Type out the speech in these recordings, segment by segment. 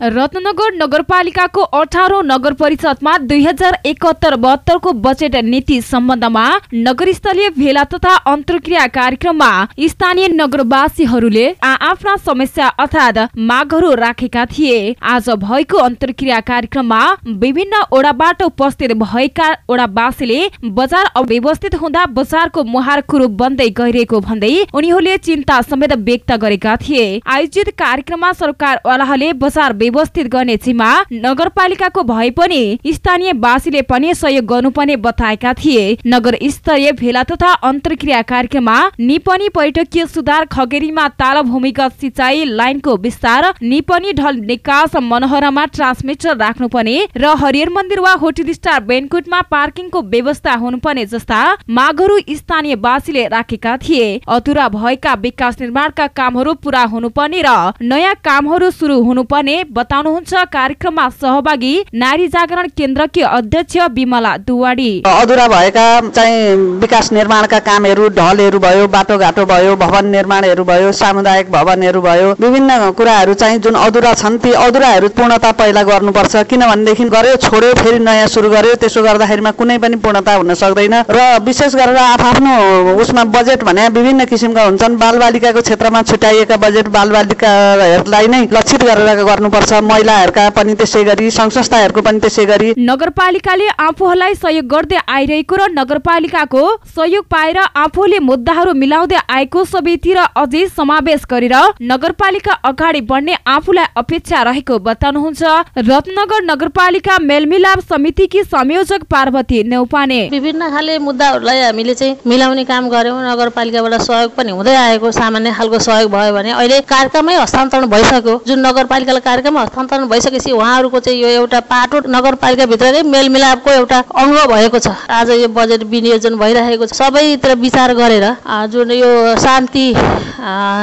रत्नगर नगरपालिकाको अठारौं नगर परिषदमा दुई हजार एकहत्तर बहत्तरको बजेट नीति सम्बन्धमा नगर स्तरीय भेला तथा अन्तर्क्रिया कार्यक्रममा स्थानीय नगरवासीहरूले आफ्ना समस्या अर्थात् मागहरू राखेका थिए। आज भएको अन्तर्क्रिया कार्यक्रममा विभिन्न ओडाबाट उपस्थित भएका ओडावासीले बजार अव्यवस्थित हुँदा बजारको मुहार कुरो बन्दै गइरहेको भन्दै उनीहरूले चिन्ता समेत व्यक्त गरेका थिए। आयोजित कार्यक्रममा सरकारवालाहरूले बजार व्यवस्थित गर्ने जिम्मा नगरपालिकाको भए पनि स्थानीय वासीले पनि सहयोग गर्नुपर्ने बताएका थिए। नगर स्तरीय भेला तथा अन्तर्क्रिया कार्यक्रममा निपनी पर्यटकीय सुधार खगेरीमा ताल भूमिगत सिंचाई लाइनको विस्तार निपनी ढल निकास मनोहरामा ट्रान्समिटर राख्नुपर्ने र हरियर मन्दिर वा होटल स्टार बेनकुटमा पार्किङको व्यवस्था हुनुपर्ने जस्ता मागहरू स्थानीय वासीले राखेका थिए। अधुरा भएका विकास निर्माणका कामहरू पूरा हुनुपर्ने र नयाँ कामहरू सुरु हुनुपर्ने बताउनुहुन्छ। कार्यक्रममा सहभागी नारी जागरण केन्द्रकी अध्यक्ष विमला दुवाडी। अधुरा भएका चाहिँ विकास निर्माणका कामहरू ढलहरू भयो बाटोघाटो भयो भवन निर्माणहरू भयो सामुदायिक भवनहरू भयो विभिन्न कुराहरू चाहिँ जुन अधुरा छन् ती अधुराहरू पूर्णता पहिला गर्नुपर्छ। किनभनेदेखि गर्यो छोड्यो फेरि नयाँ सुरु गर्यो त्यसो गर्दाखेरिमा कुनै पनि पूर्णता हुन सक्दैन। र विशेष गरेर आफ्नो उसमा बजेट भने विभिन्न किसिमका हुन्छन्। बालबालिकाको क्षेत्रमा छुट्याइएका बजेट बालबालिकाहरूलाई नै लक्षित गरेर गर्नुपर्छ। महिलाहरूका पनि त्यसै गरी सङ्घ संस्थाहरूको पनि त्यसै गरी। नगरपालिकाले आफूहरूलाई सहयोग गर्दै आइरहेको र नगरपालिकाको सहयोग पाएर आफूले मुद्दाहरू मिलाउँदै आएको सबैतिर अझै समावेश गरेर नगरपालिका अगाडि बढ्ने आफूलाई अपेक्षा रहेको बताउनुहुन्छ। रत्नगर नगरपालिका मेलमिलाप समितिकी संयोजक पार्वती नेउपाने। विभिन्न खाले मुद्दाहरूलाई हामीले चाहिँ मिलाउने काम गर्यौँ। नगरपालिकाबाट सहयोग पनि हुँदै आएको सामान्य खालको सहयोग भयो भने अहिले कार्यक्रमै हस्तान्तरण भइसक्यो। जुन नगरपालिकालाई कार्यक्रम हस्तान्तरण भइसकेपछि उहाँहरूको चाहिँ यो एउटा पाटो नगरपालिकाभित्रकै मेलमिलापको एउटा अङ्ग भएको छ। आज यो बजेट विनियोजन भइरहेको छ। सबैतिर विचार गरेर जुन यो शान्ति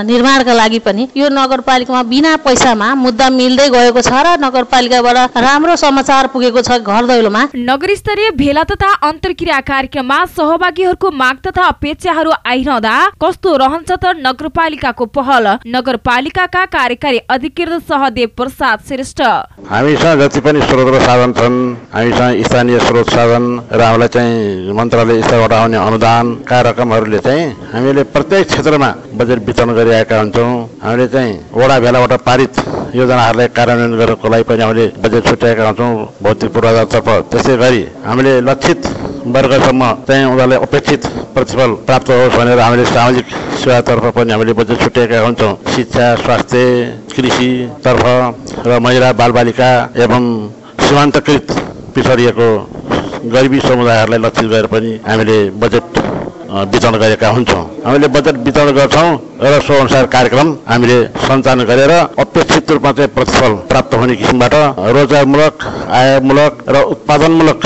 निर्माणका लागि पनि यो नगरपालिकामा बिना पैसामा मुद्दा मिल्दै गएको छ र नगरपालिकाबाट राम्रो समाचार पुगेको छ घर दैलोमा। नगर स्तरीय भेला तथा अन्तर्क्रिया कार्यक्रममा सहभागीहरूको माग तथा अपेक्षाहरू आइरहँदा कस्तो रहन्छ त नगरपालिकाको पहल? नगरपालिकाका कार्यकारी अधिकृत सहदेव प्रसाद श्रेष्ठ हामीसँग जति पनि स्रोत र साधन छन् हामीसँग स्थानीय स्रोत साधन र हामीलाई चाहिँ मन्त्रालय स्तरबाट आउने अनुदानका रकमहरूले चाहिँ हामीले प्रत्येक क्षेत्रमा बजेट वितरण गरिरहेका हुन्छौँ। हामीले चाहिँ वडा भेलाबाट पारित योजनाहरूलाई कार्यान्वयन गर्नको लागि पनि हामीले बजेट छुट्याएका हुन्छौँ भौतिक पूर्वाधारतर्फ। त्यसै गरी हामीले लक्षित वर्गसम्म चाहिँ उनीहरूलाई अपेक्षित प्रतिफल प्राप्त होस् भनेर हामीले सामाजिक सेवातर्फ पनि हामीले बजेट छुट्याएका हुन्छौँ। शिक्षा स्वास्थ्य कृषितर्फ र महिला बालबालिका एवं सीमान्तकृत पिछडिएको गरिबी समुदायहरूलाई लक्षित गरेर पनि हामीले बजेट वितरण गरेका हुन्छौँ। हामीले बजेट वितरण गर्छौँ र सो अनुसार कार्यक्रम हामीले सञ्चालन गरेर अपेक्षित रूपमा चाहिँ प्रतिफल प्राप्त हुने किसिमबाट रोजगारमूलक आयमूलक र उत्पादनमूलक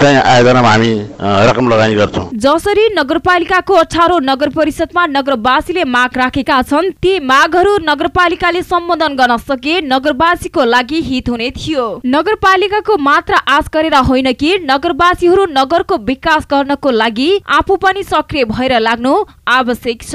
आयोजनामा हामी रकम लगानी गर्छौँ। जसरी नगरपालिकाको अठारौँ नगर परिषदमा नगरवासीले माग राखेका छन् ती मागहरू नगरपालिकाले सम्बोधन गर्न सके नगरवासीको लागि हित हुने थियो। नगरपालिकाको मात्र आश गरेर होइन कि नगरवासीहरू नगरको विकास गर्नको लागि आफू पनि सक्रिय भएर लाग्नु आवश्यक छ।